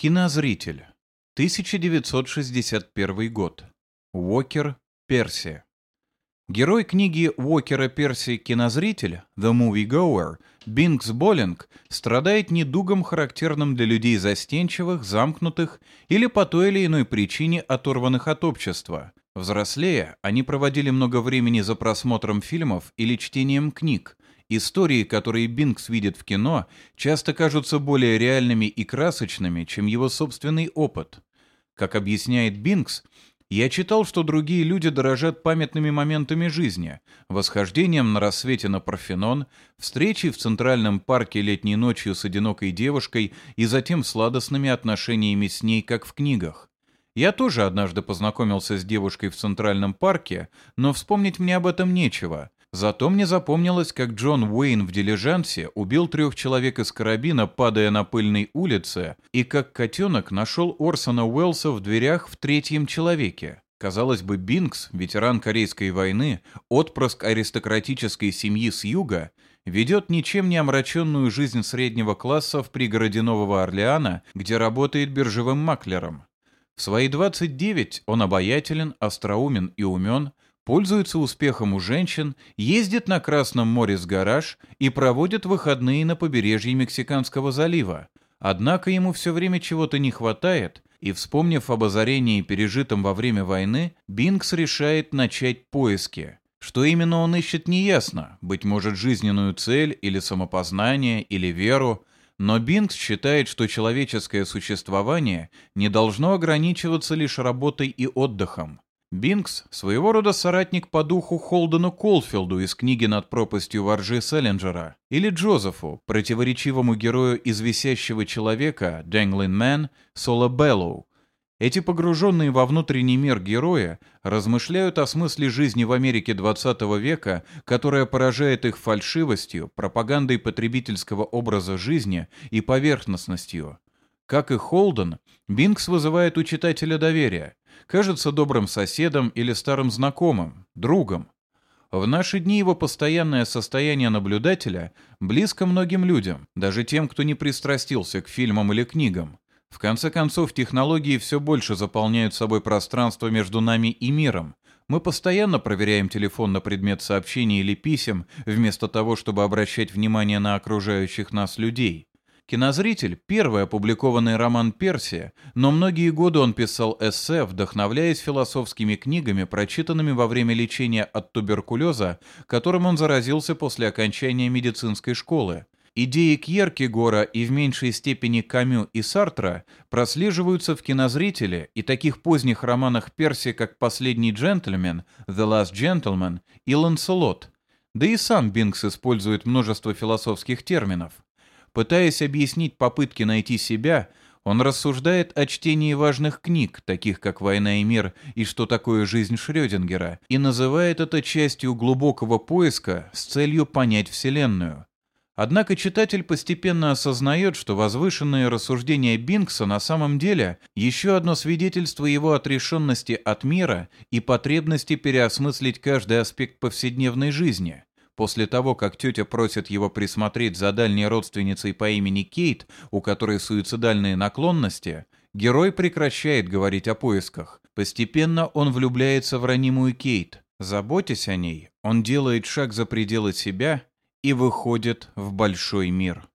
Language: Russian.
Кинозритель. 1961 год. Уокер, Персия. Герой книги Уокера Перси «Кинозритель» The Movie Goer Бинкс Боллинг страдает недугом, характерным для людей застенчивых, замкнутых или по той или иной причине оторванных от общества. Взрослея, они проводили много времени за просмотром фильмов или чтением книг, Истории, которые Бинкс видит в кино, часто кажутся более реальными и красочными, чем его собственный опыт. Как объясняет Бинкс, я читал, что другие люди дорожат памятными моментами жизни, восхождением на рассвете на Парфенон, встречей в Центральном парке летней ночью с одинокой девушкой и затем сладостными отношениями с ней, как в книгах. Я тоже однажды познакомился с девушкой в Центральном парке, но вспомнить мне об этом нечего. Зато мне запомнилось, как Джон Уэйн в дилижансе убил трех человек из карабина, падая на пыльной улице, и как котенок нашел Орсона Уэллса в дверях в третьем человеке. Казалось бы, Бинкс, ветеран Корейской войны, отпрыск аристократической семьи с юга, ведет ничем не омраченную жизнь среднего класса в пригороде Нового Орлеана, где работает биржевым маклером. В свои 29 он обаятелен, остроумен и умен, пользуется успехом у женщин, ездит на Красном море с гараж и проводит выходные на побережье Мексиканского залива. Однако ему все время чего-то не хватает, и, вспомнив об озарении, пережитом во время войны, Бинкс решает начать поиски. Что именно он ищет, неясно. Быть может, жизненную цель, или самопознание, или веру. Но Бинкс считает, что человеческое существование не должно ограничиваться лишь работой и отдыхом. Бинкс — своего рода соратник по духу Холдену Колфилду из книги «Над пропастью во ржи» Сэлинджера» или Джозефу, противоречивому герою из «Висящего человека» Dangling Man Сола Беллоу. Эти погруженные во внутренний мир героя размышляют о смысле жизни в Америке 20 века, которая поражает их фальшивостью, пропагандой потребительского образа жизни и поверхностностью. Как и Холден, Бинкс вызывает у читателя доверие, кажется добрым соседом или старым знакомым, другом. В наши дни его постоянное состояние наблюдателя близко многим людям, даже тем, кто не пристрастился к фильмам или книгам. В конце концов, технологии все больше заполняют собой пространство между нами и миром. Мы постоянно проверяем телефон на предмет сообщений или писем, вместо того, чтобы обращать внимание на окружающих нас людей. Кинозритель – первый опубликованный роман Персия, но многие годы он писал эссе, вдохновляясь философскими книгами, прочитанными во время лечения от туберкулеза, которым он заразился после окончания медицинской школы. Идеи Кьеркегора и в меньшей степени Камю и Сартра прослеживаются в кинозрителе и таких поздних романах Перси, как «Последний джентльмен», «The Last Gentleman» и «Ланселот». Да и сам Бинкс использует множество философских терминов – Пытаясь объяснить попытки найти себя, он рассуждает о чтении важных книг, таких как «Война и мир» и «Что такое жизнь Шрёдингера», и называет это частью глубокого поиска с целью понять Вселенную. Однако читатель постепенно осознает, что возвышенные рассуждения Бинкса на самом деле еще одно свидетельство его отрешенности от мира и потребности переосмыслить каждый аспект повседневной жизни – После того, как тетя просит его присмотреть за дальней родственницей по имени Кейт, у которой суицидальные наклонности, герой прекращает говорить о поисках. Постепенно он влюбляется в ранимую Кейт. Заботясь о ней, он делает шаг за пределы себя и выходит в большой мир.